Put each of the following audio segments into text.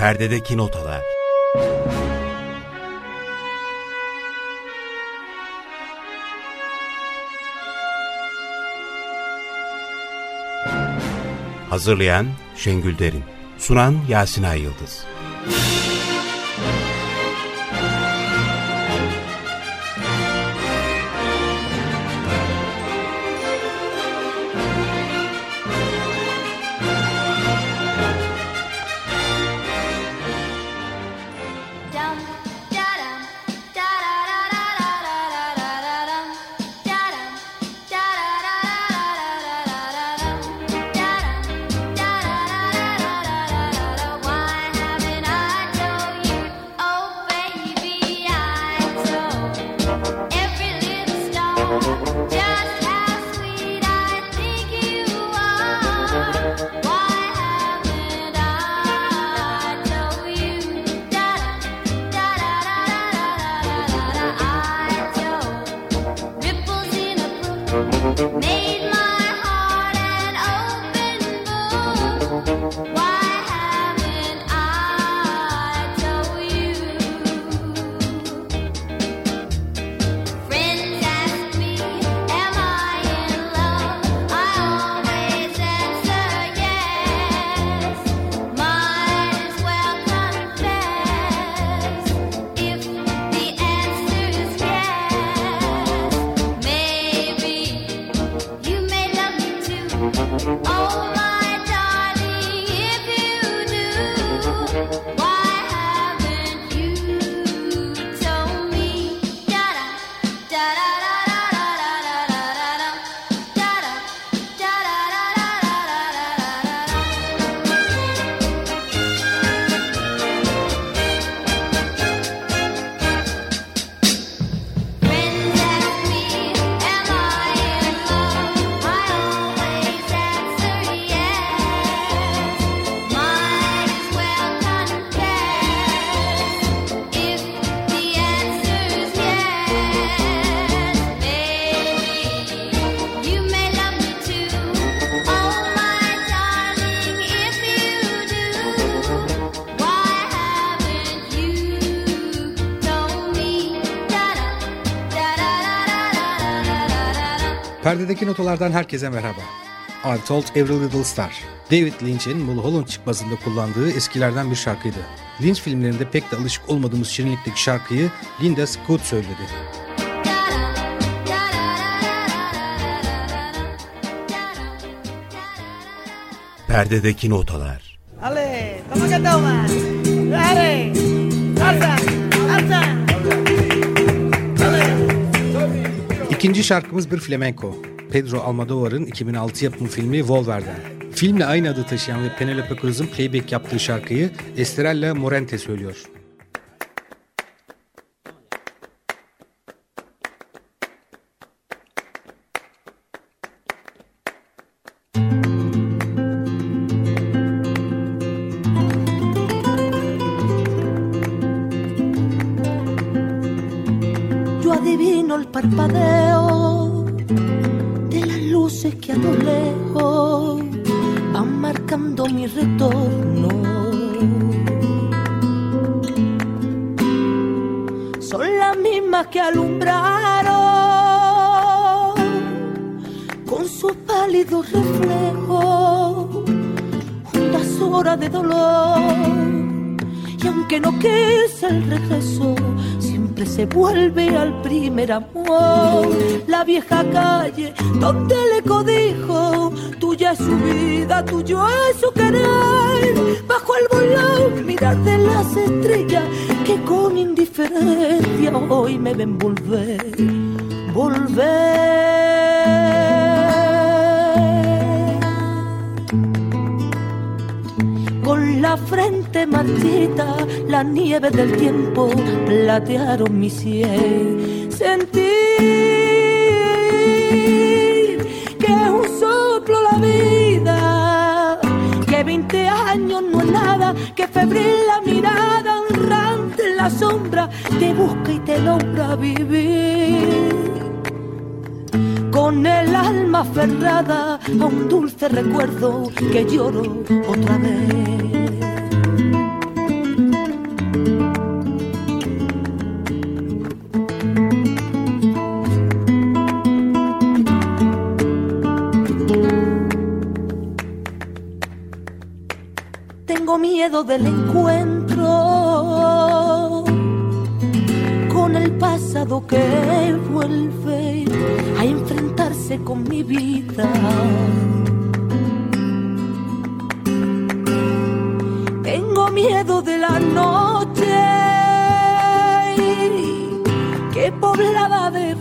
Perdedeki notalar. Hazırlayan Şengül Derin. Sunan Yasin Ay Yıldız. Just Perdedeki notalardan herkese merhaba. I've Told Every Little Star. David Lynch'in Mulholland çıkmasında kullandığı eskilerden bir şarkıydı. Lynch filmlerinde pek de alışık olmadığımız şirinlikteki şarkıyı Linda Scott söyledi. Perdedeki notalar. Ale, toma que toma. Dale. Alza, alza. İkinci şarkımız bir flamenco. Pedro Almodovar'ın 2006 yapımı filmi Volver'den. Filmle aynı adı taşıyan ve Penelope Cruz'un playback yaptığı şarkıyı Estrella Morente söylüyor. Luces que a lo lejos van marcando mi retorno. Son las mismas que alumbraron con sus pálidos reflejos juntas horas de dolor. Y aunque no quise el regreso, se vuelve al primer amor. La vieja calle donde le codijo, tuya es su vida, tuyo es su querer. Bajo el volón, mirar de las estrellas que con indiferencia hoy me ven volver, volver. La frente marchita, la nieve del tiempo platearon mi sien. Sentir que es un soplo la vida, que 20 años no es nada, que febril la mirada honrante en la sombra te busca y te logra vivir. con el alma aferrada a un dulce recuerdo que lloro otra vez. Miedo del encuentro con el pasado que vuelve a enfrentarse con mi vida. Tengo miedo de la noche que poblada de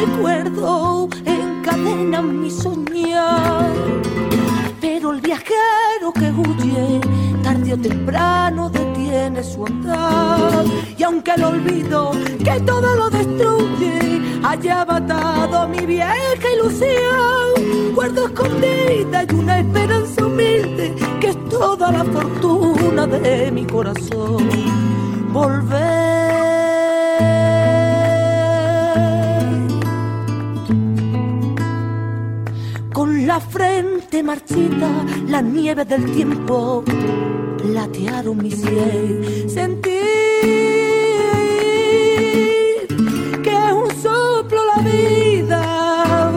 recuerdo encadena mi soñar. Pero el viajero que huye, temprano detiene su andar. Y aunque el olvido que todo lo destruye haya matado mi vieja ilusión, guardo escondida y una esperanza humilde que es toda la fortuna de mi corazón. Volver. Con la frente marchita, la nieve del tiempo platearon mi sien. Sentir que es un soplo la vida,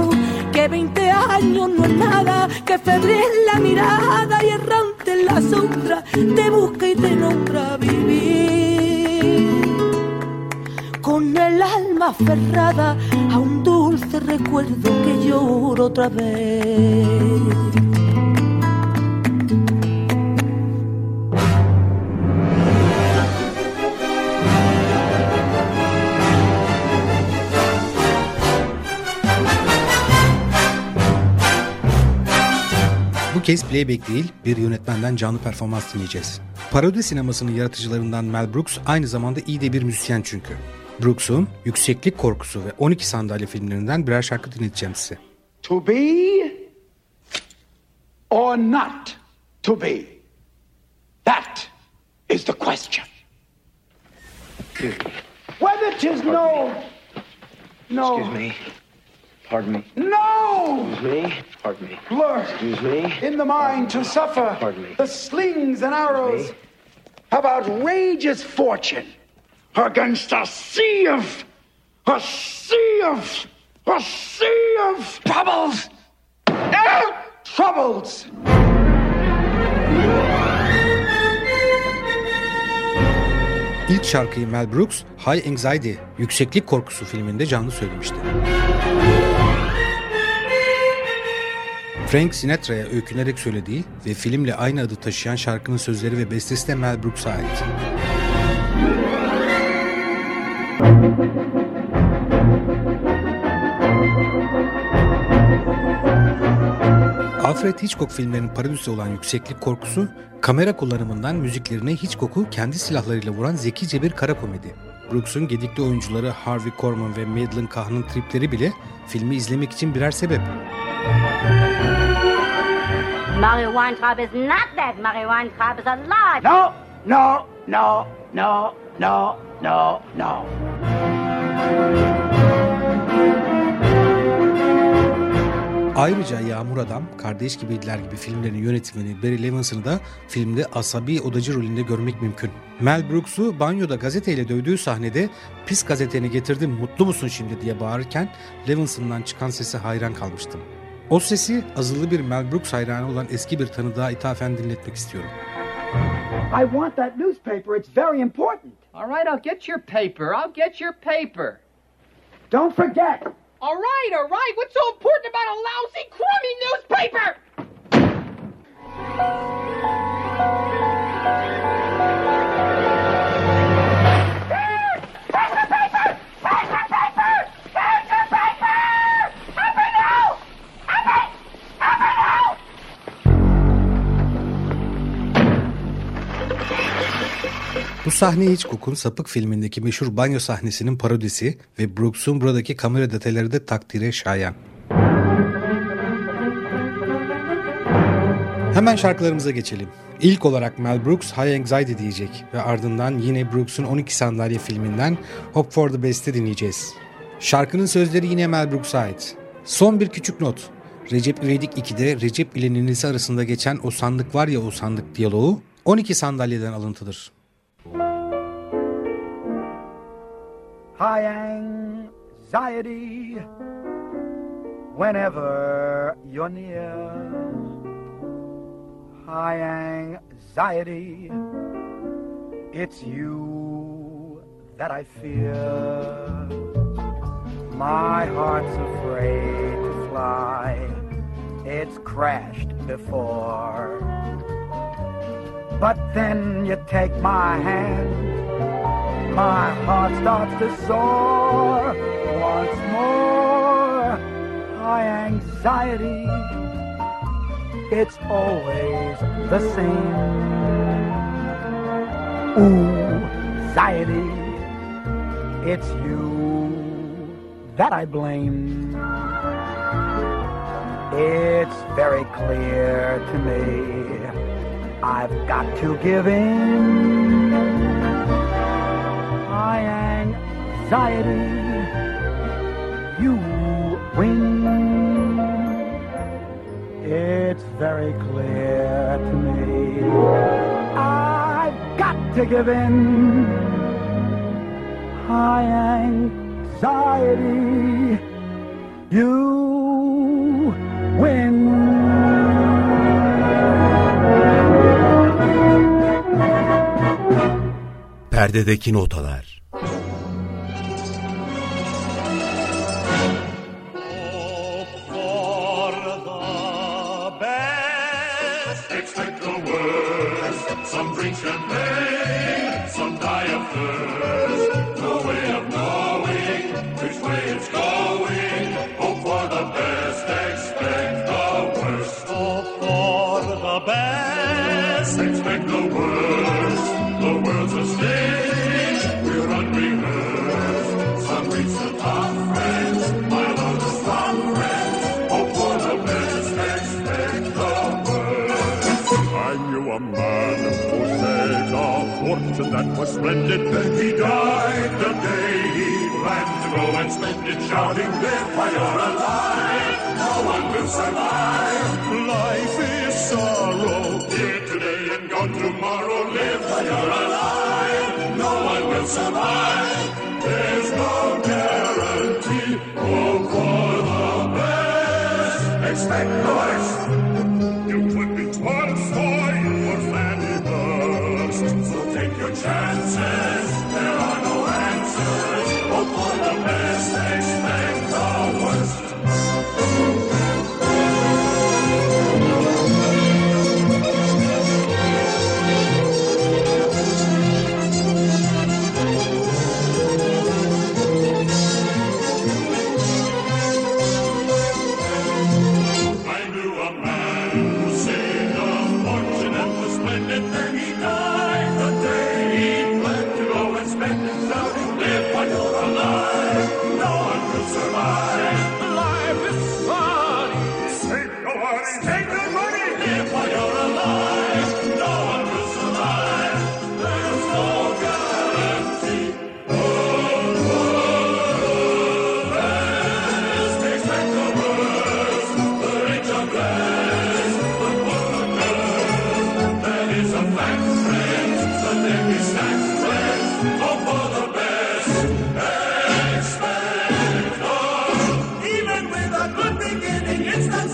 que 20 años no es nada, que febril la mirada y errante en la sombra te busca y te nombra vivir con el alma aferrada a un dulce recuerdo que lloro otra vez. Kez playback değil bir yönetmenden canlı performans dinleyeceğiz. Parodi sinemasının yaratıcılarından Mel Brooks aynı zamanda iyi de bir müzisyen çünkü. Brooks'un Yükseklik Korkusu ve 12 Sandalye filmlerinden birer şarkı dinleteceğim size. To be or not to be? That is the question. Whether 'tis no, no, Excuse me. Pardon me. no Excuse me. Pardon me. blur Excuse me. in the mind to suffer Pardon me. the slings and arrows of outrageous fortune against a sea of, a sea of, a sea of troubles, Eh, troubles. İlk şarkıyı Mel Brooks High Anxiety, Yükseklik Korkusu filminde canlı söylemişti. Frank Sinatra'ya öykünerek söylediği ve filmle aynı adı taşıyan şarkının sözleri ve bestesi de Mel Brooks'a ait. Alfred Hitchcock filmlerinin parodisi olan Yükseklik Korkusu, kamera kullanımından müziklerine Hitchcock'u kendi silahlarıyla vuran zekice bir kara komedi. Brooks'un gedikli oyuncuları Harvey Korman ve Madeline Kahn'ın tripleri bile filmi izlemek için birer sebep. Mario Weintraub is not dead. Mario Weintraub is alive. No, no, no, no, no, no, no. Ayrıca Yağmur Adam, Kardeş Gibiydiler gibi filmlerin yönetmeni Barry Levinson'ı da filmde asabi odacı rolünde görmek mümkün. Mel Brooks'u banyoda gazeteyle dövdüğü sahnede pis gazeteni getirdim mutlu musun şimdi diye bağırırken Levinson'dan çıkan sese hayran kalmıştım. O sesi azılı bir Mel Brooks hayranı olan eski bir tanıdığa ithafen dinletmek istiyorum. I want that newspaper. It's very important. All right, I'll get your paper. I'll get your paper. Don't forget. All right, all right. What's so important about a lousy, crummy newspaper? Sahne Hitchcock'un Sapık filmindeki meşhur banyo sahnesinin parodisi ve Brooks'un buradaki kamera detayları da takdire şayan. Hemen şarkılarımıza geçelim. İlk olarak Mel Brooks High Anxiety diyecek ve ardından yine Brooks'un 12 Sandalye filminden Hope for the Best'i dinleyeceğiz. Şarkının sözleri yine Mel Brooks'a ait. Son bir küçük not. Recep İvedik 2'de Recep ile ninesi arasında geçen o sandık var ya o sandık diyaloğu 12 sandalyeden alıntıdır. High anxiety whenever you're near. High anxiety. It's you that I fear. My heart's afraid to fly. It's crashed before. But then you take my hand. My heart starts to soar once more. High anxiety. It's always the same. Ooh, anxiety. It's you that I blame. It's very clear to me I've got to give in. My anxiety, you win. It's very clear to me I've got to give in. High anxiety, you win. Perdedeki notalar. Unrehearsed. Some friends, on the top, friends. Hope for the best, expect the worst. I knew a man who said a fortune that was splendid. Then he died the day he planned to go and spend it shouting, live while you're alive. No one will survive. Life is sorrow. Here today and gone tomorrow. Live while you're alive. Survive. There's no guarantee. Hope for the best. Expect the worst. You could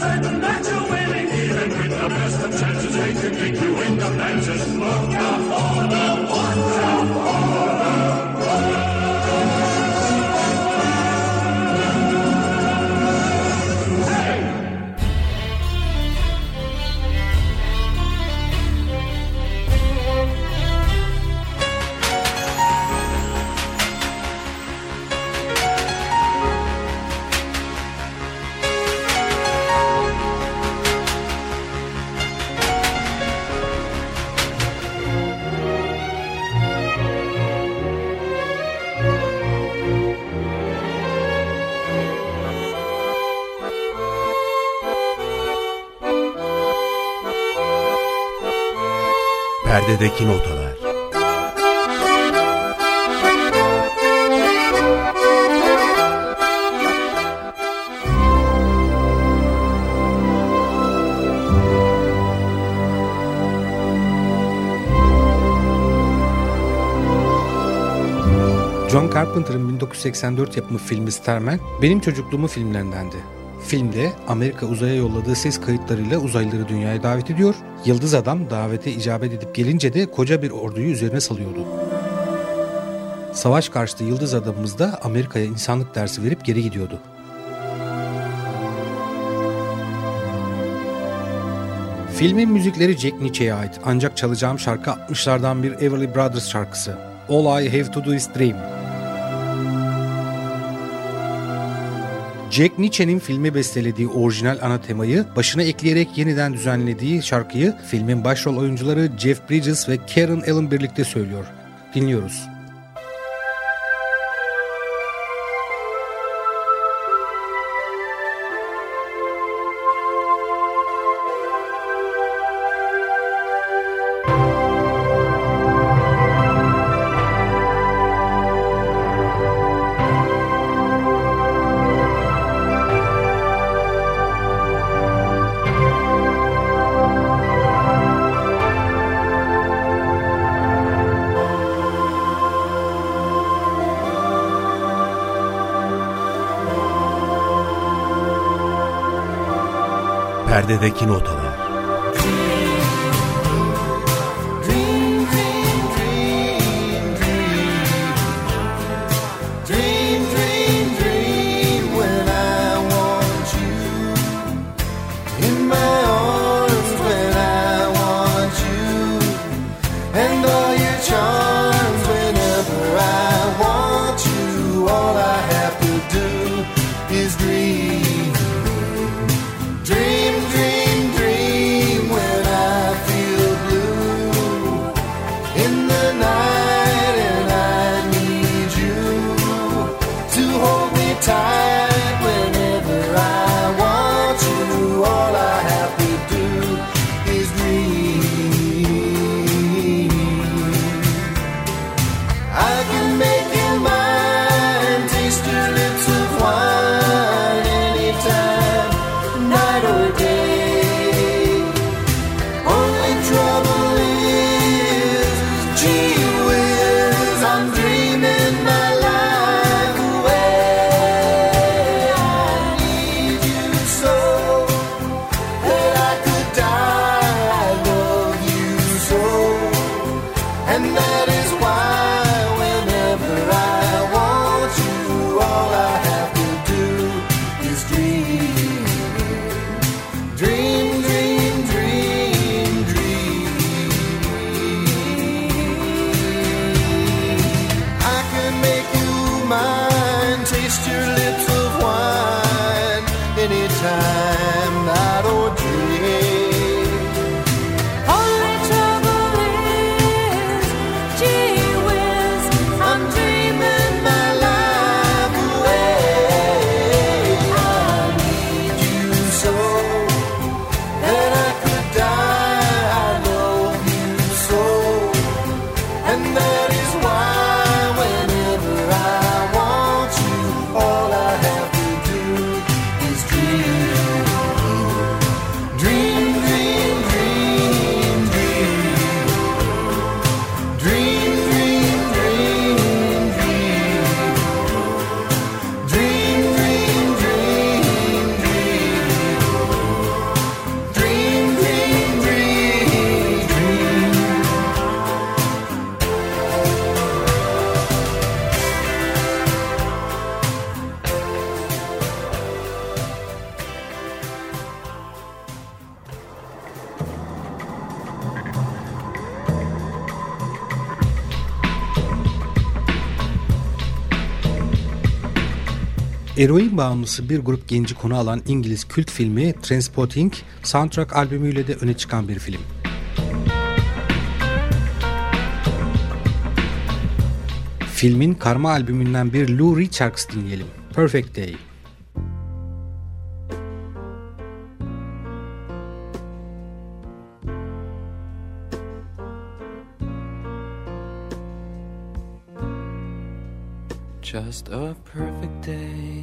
say the Perdedeki notalar. John Carpenter'ın 1984 yapımı filmi Starman benim çocukluğumun filmlerindendi. Filmde Amerika uzaya yolladığı ses kayıtlarıyla uzaylıları dünyaya davet ediyor. Yıldız Adam davete icabet edip gelince de koca bir orduyu üzerine salıyordu. Savaş karşıtı Yıldız Adamımız da Amerika'ya insanlık dersi verip geri gidiyordu. Filmin müzikleri Jack Niche'ye ait ancak çalacağım şarkı 60'lardan bir Everly Brothers şarkısı. All I Have To Do Is Dream. Jack Niche'nin filmi bestelediği orijinal ana temayı başına ekleyerek yeniden düzenlediği şarkıyı filmin başrol oyuncuları Jeff Bridges ve Karen Allen birlikte söylüyor. Dinliyoruz. でできぬは。Eroin bağımlısı bir grup genci konu alan İngiliz kült filmi Transporting soundtrack albümüyle de öne çıkan bir film. Filmin karma albümünden bir Lou şarkısı dinleyelim. Perfect Day. Just a perfect day.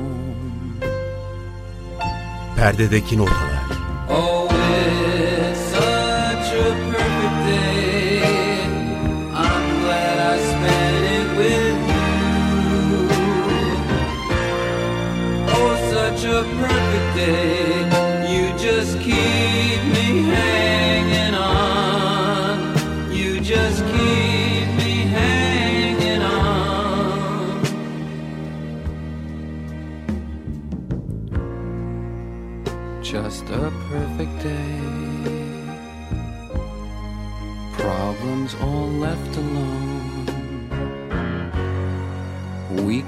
With you. Oh, perfect day.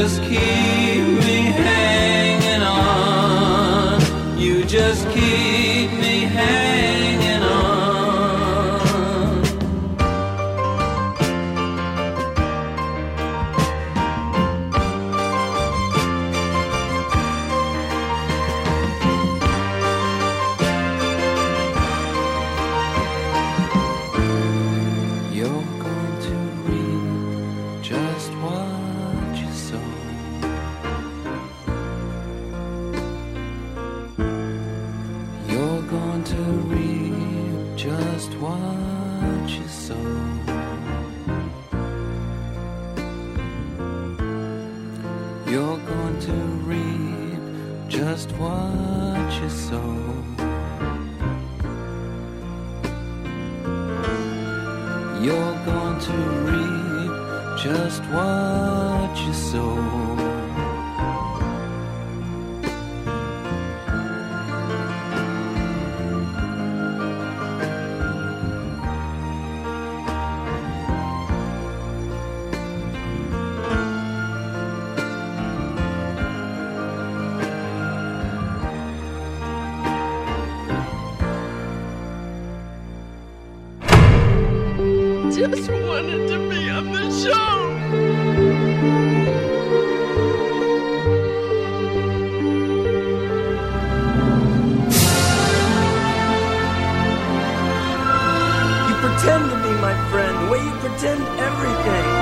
just keep just what you sow. Just wanted to pretend to be my friend the way you pretend everything.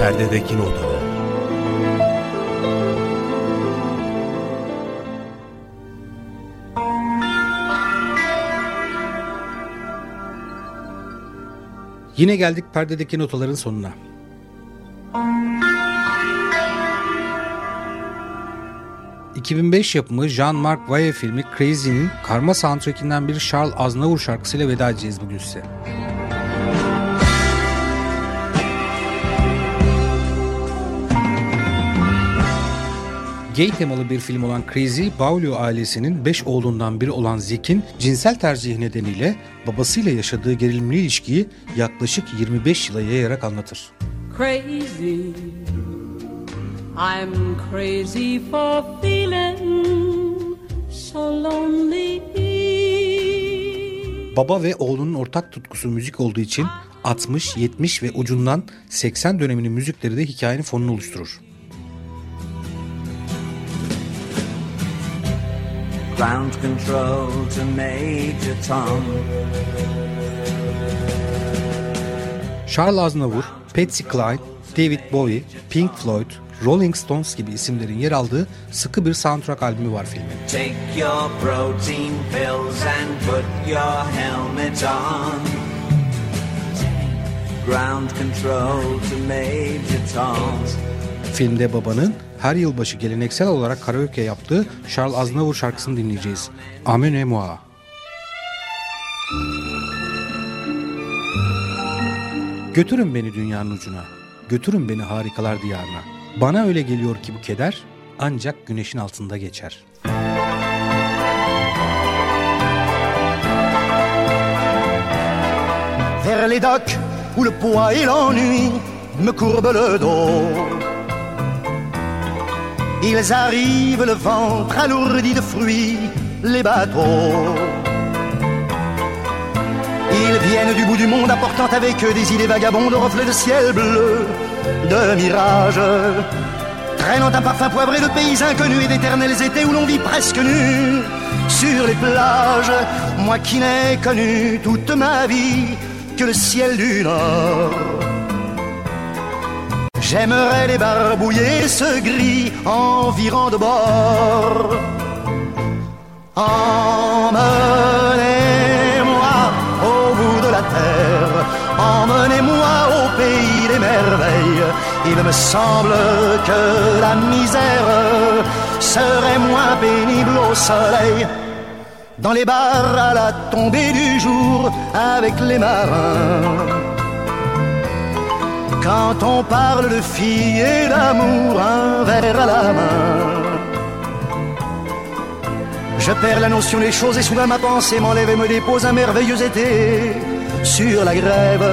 Perdedeki notalar. Yine geldik perdedeki notaların sonuna. ...2005 yapımı Jean-Marc Vallée filmi Crazy'nin karma soundtrackinden bir Charles Aznavour şarkısıyla veda edeceğiz bugün size. Gay temalı bir film olan Crazy, Beaulieu ailesinin 5 oğlundan biri olan Zek'in cinsel tercih nedeniyle babasıyla yaşadığı gerilimli ilişkiyi yaklaşık 25 yıla yayarak anlatır. crazy. I'm crazy for feeling so lonely. Baba ve oğlunun ortak tutkusu müzik olduğu için 60, 70 ve ucundan 80 döneminin müzikleri de hikayenin fonunu oluşturur. Ground control to Major Tom. Charles Aznavour, Patsy Cline, David Bowie, Pink Floyd, Rolling Stones gibi isimlerin yer aldığı sıkı bir soundtrack albümü var filmin. Take your protein pills and put your helmet on. Ground control to Major Tom. Filmde babanın her yılbaşı geleneksel olarak karaoke yaptığı Charles Aznavour şarkısını dinleyeceğiz. Amene moi. Götürün beni dünyanın ucuna. Götürün beni harikalar diyarına. Bana öyle geliyor ki bu keder ancak güneşin altında geçer. vers les docks où le poids et l'ennui me courbent le dos. Ils arrivent le ventre alourdi de fruits, les bateaux. Ils viennent du bout du monde apportant avec eux des idées vagabondes, reflets de ciel bleu, de mirages. Traînant un parfum poivré de pays inconnus et d'éternels étés où l'on vit presque nu sur les plages. Moi qui n'ai connu toute ma vie que le ciel du nord. J'aimerais les barbouiller ce gris environ de bord. Emmenez-moi au bout de la terre, emmenez-moi au pays des merveilles. Il me semble que la misère serait moins pénible au soleil. Dans les bars à la tombée du jour avec les marins. Quand on parle de filles et d'amour, un verre à la main. Je perds la notion des choses et soudain ma pensée m'enlève et me dépose un merveilleux été sur la grève.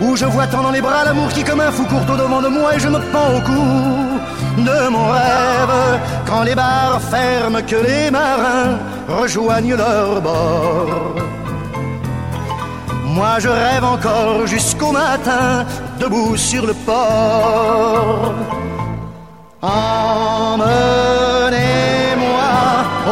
Où je vois tant dans les bras l'amour qui comme un fou court au devant de moi et je me pends au cou de mon rêve. Quand les bars ferment, que les marins rejoignent leur bord. Moi je rêve encore jusqu'au matin, debout sur le port. Emmenez-moi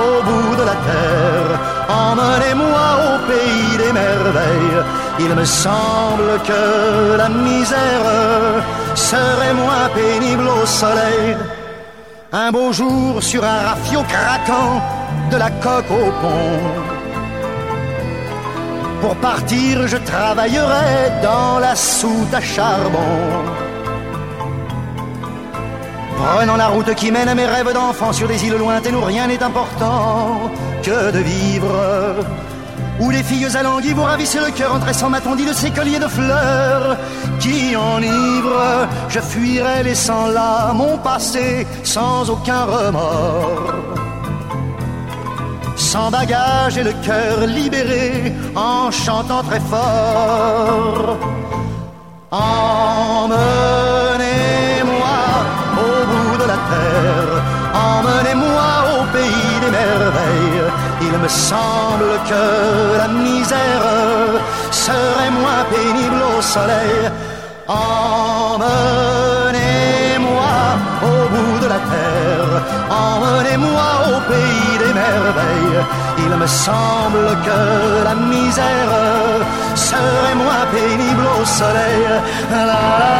au bout de la terre, emmenez-moi au pays des merveilles. Il me semble que la misère serait moins pénible au soleil. Un beau jour sur un rafio craquant de la coque au pont. Pour partir, je travaillerai dans la soute à charbon. Prenant la route qui mène à mes rêves d'enfant sur des îles lointaines où rien n'est important que de vivre. Où les filles alanguies vous ravissent le cœur en tressant ma tondie de ces colliers de fleurs qui enivrent. Je fuirai laissant là mon passé sans aucun remords sans bagage et le cœur libéré en chantant très fort. Emmenez-moi au bout de la terre, emmenez-moi au pays des merveilles. Il me semble que la misère serait moins pénible au soleil. Emmenez-moi terre. Emmenez-moi au pays des merveilles. Il me semble que la misère serait moins pénible au soleil. La, la, la.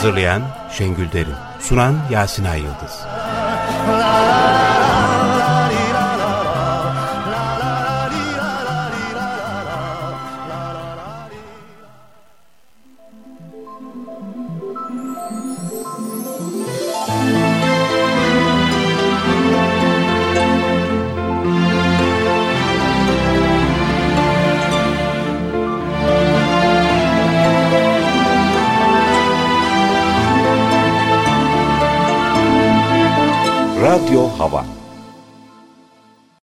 Hazırlayan Şengül Derin. Sunan Yasin Ay Yıldız.